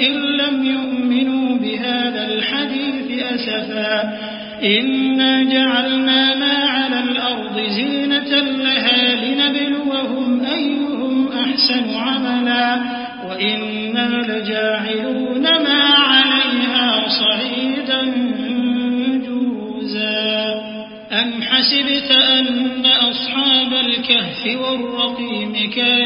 إن لم يؤمنوا بهذا الحديث أسفا. إنا جعلنا ما على الأرض زينة لها لنبلوهم أيهم أحسن عملا. وإنا لجاعلون ما عليها صعيدا جوزا. أم حسبت أن أصحاب الكهف والرقيم كانوا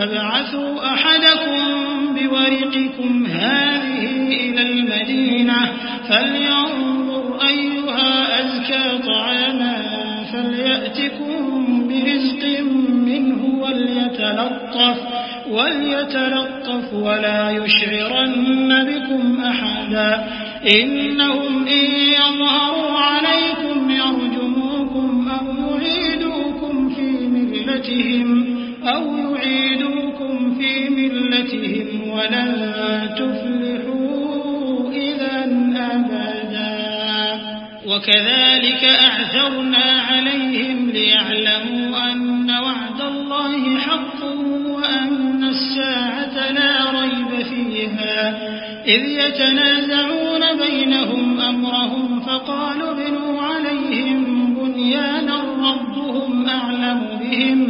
فابعثوا أحدكم بورقكم هذه إلى المدينة فلينظر أيها أزكى طعاما فليأتكم برزق منه وليتلطف وليتلطف ولا يشعرن بكم أحدا إنهم إن يظهروا أو يعيدوكم في ملتهم ولن تفلحوا إذا أبدا. وكذلك أعثرنا عليهم ليعلموا أن وعد الله حق وأن الساعة لا ريب فيها. إذ يتنازعون بينهم أمرهم فقالوا ابنوا عليهم بنيانا ربهم أعلم بهم.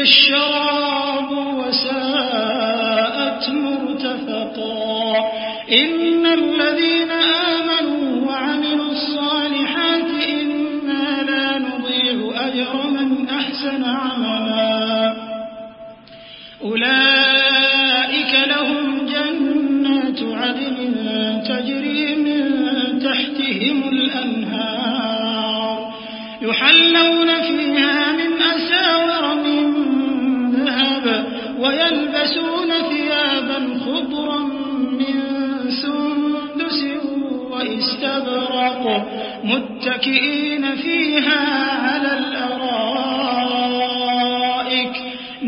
الشراب وساءت مرتفقا. إن الذين آمنوا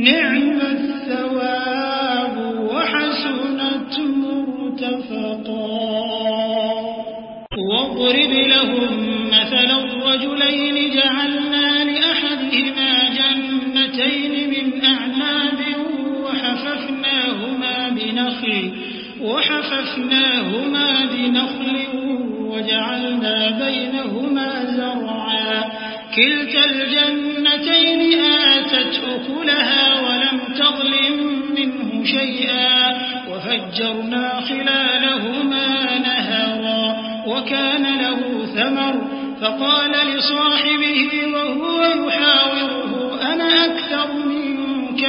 نعم الثواب وحسنت مرتفقا. واضرب لهم مثل الرجلين جعلنا لأحدهما جنتين من أعناب وحففناهما بنخل وحففناهما بنخل وجعلنا بينهما زرعا. كلتا الجنتين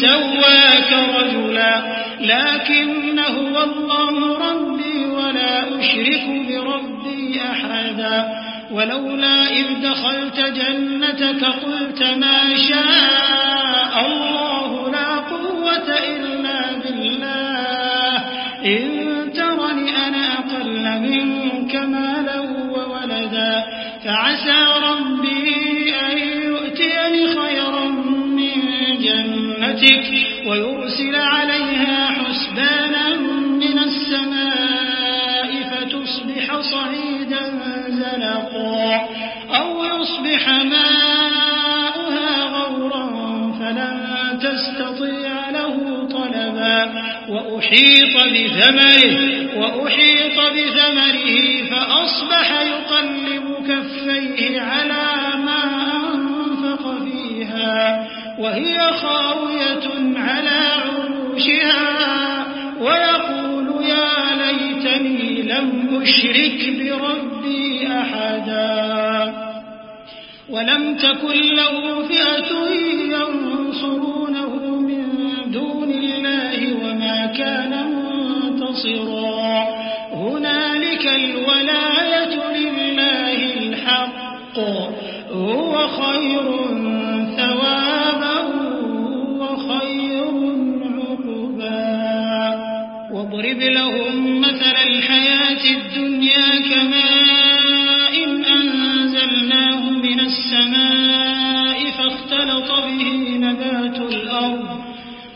سواك رجلا لكن هو الله ربي ولا أشرك بربي أحدا. ولولا إذ دخلت جنتك قلت ما شاء الله. وأحيط بثمره وأحيط بثمره فأصبح يقلب كفيه على ما أنفق فيها وهي خاوية على عروشها ويقول يا ليتني لم أشرك بربي أحدا. ولم تكن له فئة ينصرونه وما كان منتصرا. هنالك الولاية لله الحق. هو خير ثوابا وخير عقبا. واضرب لهم مثل الحياة الدنيا كماء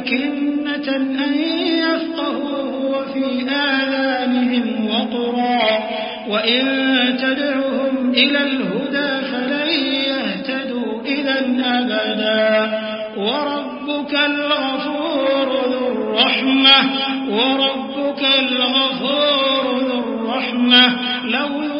أكنة أن يفقهوه وفي آذانهم وقرا وإن تدعهم إلى الهدى فلن يهتدوا إذا أبدا. وربك الغفور ذو الرحمة وربك الغفور ذو الرحمة. لو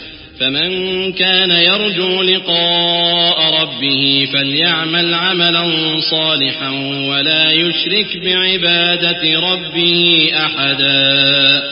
فمن كان يرجو لقاء ربه فليعمل عملا صالحا ولا يشرك بعبادة ربه أحدا.